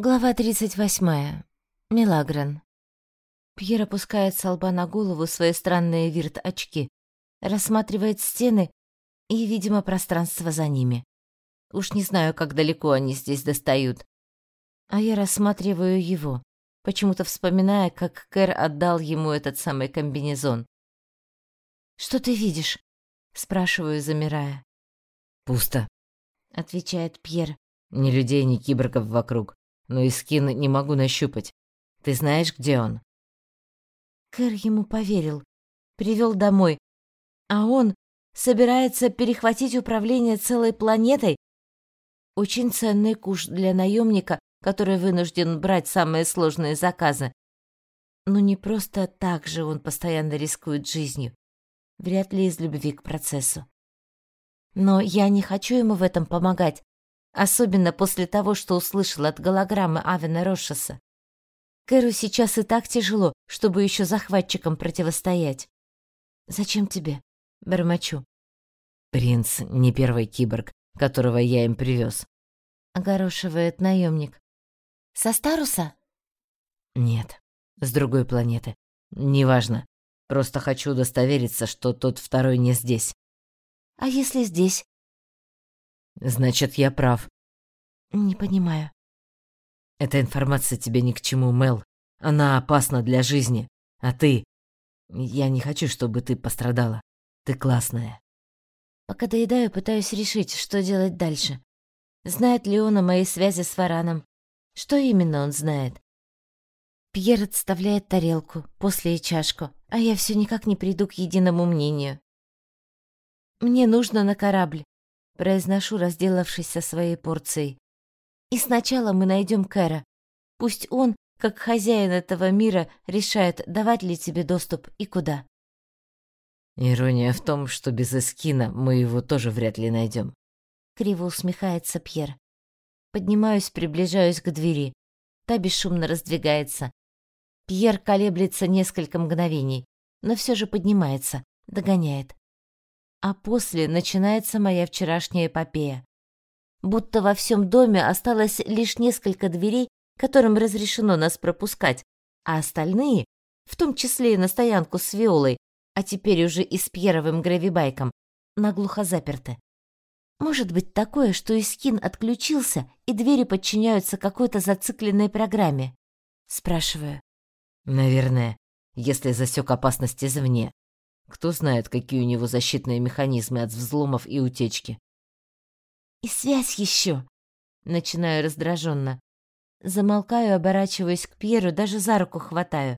Глава 38. Милагрен. Пьер опускает с лба на голову свои странные вирт-очки, рассматривает стены и, видимо, пространство за ними. Уж не знаю, как далеко они здесь достают. А я рассматриваю его, почему-то вспоминая, как Кэр отдал ему этот самый комбинезон. «Что ты видишь?» — спрашиваю, замирая. «Пусто», — отвечает Пьер. «Ни людей, ни киборгов вокруг но и скин не могу нащупать. Ты знаешь, где он?» Кэр ему поверил, привел домой, а он собирается перехватить управление целой планетой. Очень ценный куш для наемника, который вынужден брать самые сложные заказы. Но не просто так же он постоянно рискует жизнью. Вряд ли из любви к процессу. Но я не хочу ему в этом помогать. Особенно после того, что услышал от голограммы Авена Рошеса. Кэру сейчас и так тяжело, чтобы еще захватчикам противостоять. «Зачем тебе?» — бормочу. «Принц не первый киборг, которого я им привез», — огорошивает наемник. «Со Старуса?» «Нет, с другой планеты. Неважно. Просто хочу удостовериться, что тот второй не здесь». «А если здесь?» Значит, я прав. Не понимаю. Эта информация тебе ни к чему, Мел. Она опасна для жизни. А ты... Я не хочу, чтобы ты пострадала. Ты классная. Пока доедаю, пытаюсь решить, что делать дальше. Знает ли он о моей связи с Вараном? Что именно он знает? Пьер отставляет тарелку, после и чашку, а я все никак не приду к единому мнению. Мне нужно на корабль произношу, разделавшись со своей порцией. И сначала мы найдем Кэра. Пусть он, как хозяин этого мира, решает, давать ли тебе доступ и куда. Ирония в том, что без эскина мы его тоже вряд ли найдем. Криво усмехается Пьер. Поднимаюсь, приближаюсь к двери. Та бесшумно раздвигается. Пьер колеблется несколько мгновений, но все же поднимается, догоняет. А после начинается моя вчерашняя эпопея. Будто во всем доме осталось лишь несколько дверей, которым разрешено нас пропускать, а остальные, в том числе и на стоянку с Виолой, а теперь уже и с Пьеровым гравибайком, наглухо заперты. Может быть такое, что Искин отключился, и двери подчиняются какой-то зацикленной программе? Спрашиваю. Наверное, если засек опасность извне. Кто знает, какие у него защитные механизмы от взломов и утечки. И связь еще. Начинаю раздраженно. Замолкаю, оборачиваюсь к Пьеру, даже за руку хватаю.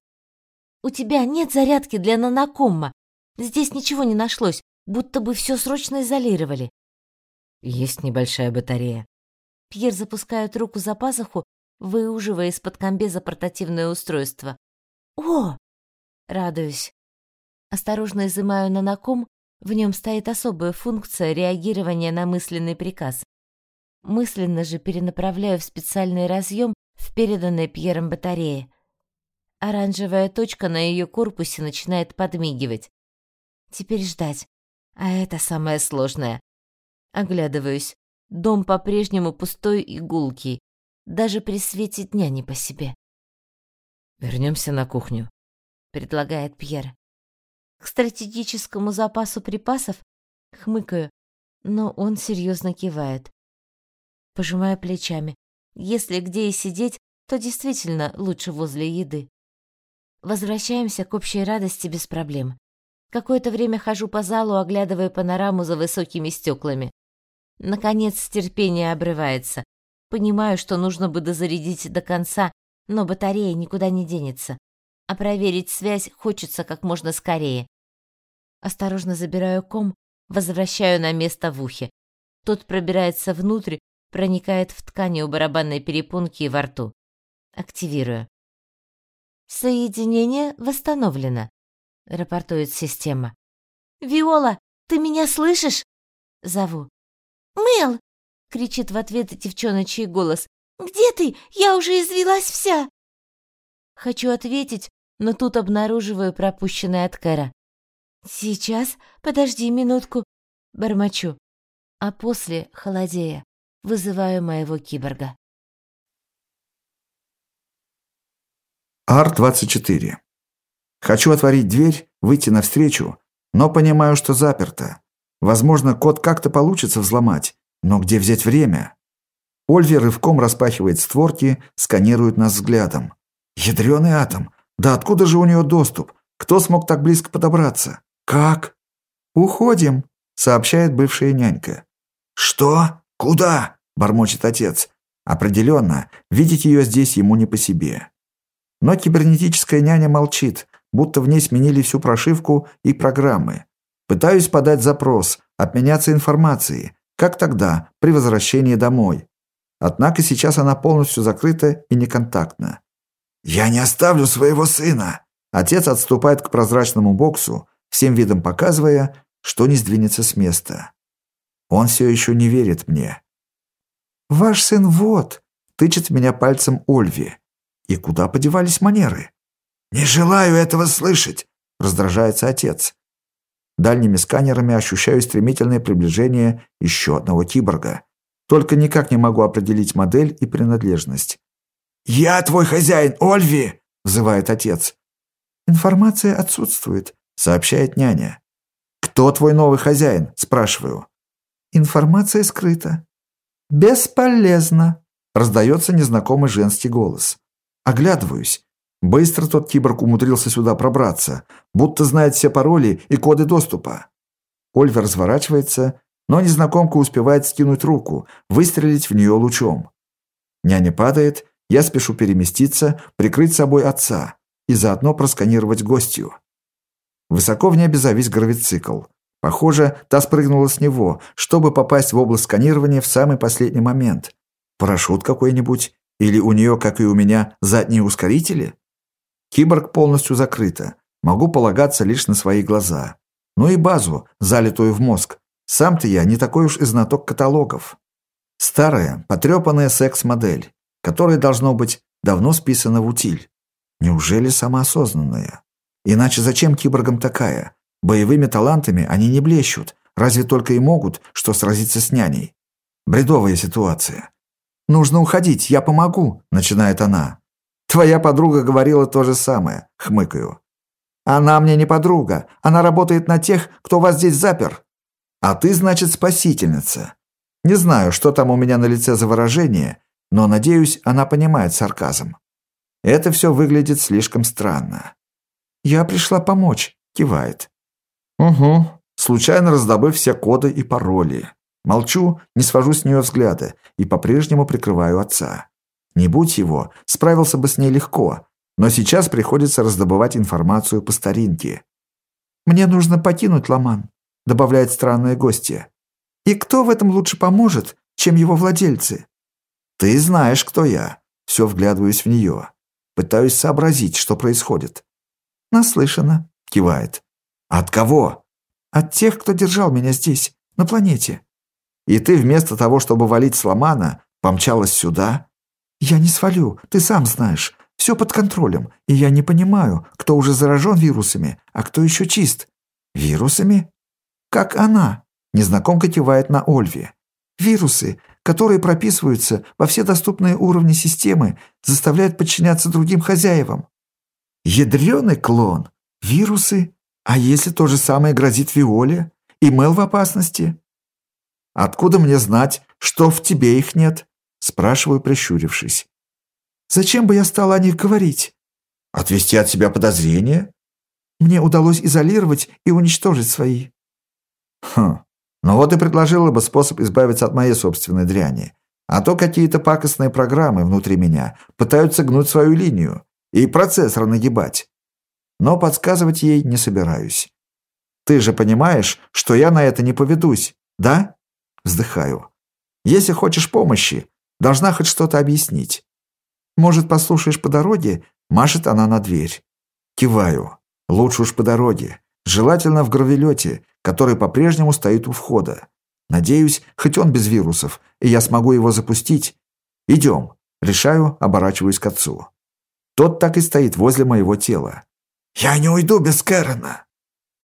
У тебя нет зарядки для нанокомма. Здесь ничего не нашлось, будто бы все срочно изолировали. Есть небольшая батарея. Пьер запускает руку за пазуху, выуживая из-под комбеза портативное устройство. О! Радуюсь. Осторожно изымаю наноком, в нем стоит особая функция реагирования на мысленный приказ. Мысленно же перенаправляю в специальный разъем в переданной Пьером батарее. Оранжевая точка на ее корпусе начинает подмигивать. Теперь ждать. А это самое сложное. Оглядываюсь. Дом по-прежнему пустой и гулкий. Даже при свете дня не по себе. Вернемся на кухню», — предлагает Пьер к стратегическому запасу припасов? Хмыкаю, но он серьезно кивает. Пожимаю плечами. Если где и сидеть, то действительно лучше возле еды. Возвращаемся к общей радости без проблем. Какое-то время хожу по залу, оглядывая панораму за высокими стеклами. Наконец терпение обрывается. Понимаю, что нужно бы дозарядить до конца, но батарея никуда не денется а проверить связь хочется как можно скорее. Осторожно забираю ком, возвращаю на место в ухе. Тот пробирается внутрь, проникает в ткани у барабанной перепонки и во рту. Активирую. «Соединение восстановлено», — рапортует система. «Виола, ты меня слышишь?» — зову. «Мэл!» — кричит в ответ девчоночий голос. «Где ты? Я уже извелась вся!» Хочу ответить, но тут обнаруживаю пропущенный от Кэра. «Сейчас, подожди минутку», — бормочу, а после, холодея, вызываю моего киборга. Ар-24. Хочу отворить дверь, выйти навстречу, но понимаю, что заперто. Возможно, код как-то получится взломать, но где взять время? Ольви рывком распахивает створки, сканирует нас взглядом. Ядреный атом! Да откуда же у нее доступ? Кто смог так близко подобраться? Как? Уходим, сообщает бывшая нянька. Что? Куда? Бормочет отец. Определенно, видеть ее здесь ему не по себе. Но кибернетическая няня молчит, будто в ней сменили всю прошивку и программы. Пытаюсь подать запрос, обменяться информацией, как тогда, при возвращении домой. Однако сейчас она полностью закрыта и неконтактна. «Я не оставлю своего сына!» Отец отступает к прозрачному боксу, всем видом показывая, что не сдвинется с места. Он все еще не верит мне. «Ваш сын вот!» — тычет меня пальцем Ольви. «И куда подевались манеры?» «Не желаю этого слышать!» — раздражается отец. Дальними сканерами ощущаю стремительное приближение еще одного киборга. Только никак не могу определить модель и принадлежность. «Я твой хозяин, Ольви!» — взывает отец. «Информация отсутствует», — сообщает няня. «Кто твой новый хозяин?» — спрашиваю. «Информация скрыта». «Бесполезно», — раздается незнакомый женский голос. Оглядываюсь. Быстро тот киборг умудрился сюда пробраться, будто знает все пароли и коды доступа. Ольва разворачивается, но незнакомка успевает скинуть руку, выстрелить в нее лучом. Няня падает, я спешу переместиться, прикрыть собой отца и заодно просканировать гостью. Высоко в небе завис гравицикл. Похоже, та спрыгнула с него, чтобы попасть в область сканирования в самый последний момент. Парашют какой-нибудь? Или у нее, как и у меня, задние ускорители? Киборг полностью закрыта. Могу полагаться лишь на свои глаза. Ну и базу, залитую в мозг. Сам-то я не такой уж и знаток каталогов. Старая, потрепанная секс-модель, которая, должно быть, давно списана в утиль. Неужели самоосознанная? Иначе зачем киборгам такая? Боевыми талантами они не блещут, разве только и могут, что сразиться с няней. Бредовая ситуация. «Нужно уходить, я помогу», — начинает она. Твоя подруга говорила то же самое, хмыкаю. Она мне не подруга, она работает на тех, кто вас здесь запер. А ты, значит, спасительница. Не знаю, что там у меня на лице за выражение, но, надеюсь, она понимает сарказм. Это все выглядит слишком странно. «Я пришла помочь», — кивает. «Угу», случайно раздобыв все коды и пароли. Молчу, не свожу с нее взгляда и по-прежнему прикрываю отца. Не будь его, справился бы с ней легко, но сейчас приходится раздобывать информацию по старинке. «Мне нужно покинуть Ламан», — добавляет странная гостья. «И кто в этом лучше поможет, чем его владельцы?» «Ты знаешь, кто я». Все вглядываюсь в нее. Пытаюсь сообразить, что происходит. «Наслышана», — кивает. «От кого?» «От тех, кто держал меня здесь, на планете». «И ты вместо того, чтобы валить с помчалась сюда?» «Я не свалю, ты сам знаешь. Все под контролем, и я не понимаю, кто уже заражен вирусами, а кто еще чист. Вирусами? Как она?» Незнакомка кивает на Ольве. «Вирусы, которые прописываются во все доступные уровни системы, заставляют подчиняться другим хозяевам». «Ядреный клон! Вирусы? А если то же самое грозит Виоле? И Мел в опасности?» «Откуда мне знать, что в тебе их нет?» Спрашиваю, прищурившись. «Зачем бы я стала о них говорить?» «Отвести от себя подозрения?» «Мне удалось изолировать и уничтожить свои». «Хм, ну вот и предложила бы способ избавиться от моей собственной дряни. А то какие-то пакостные программы внутри меня пытаются гнуть свою линию и процессор нагибать. Но подсказывать ей не собираюсь. Ты же понимаешь, что я на это не поведусь, да?» Вздыхаю. «Если хочешь помощи, Должна хоть что-то объяснить. Может, послушаешь по дороге?» Машет она на дверь. Киваю. Лучше уж по дороге. Желательно в гравелете, который по-прежнему стоит у входа. Надеюсь, хоть он без вирусов, и я смогу его запустить. Идем. Решаю, оборачиваюсь к отцу. Тот так и стоит возле моего тела. «Я не уйду без Кэрона!»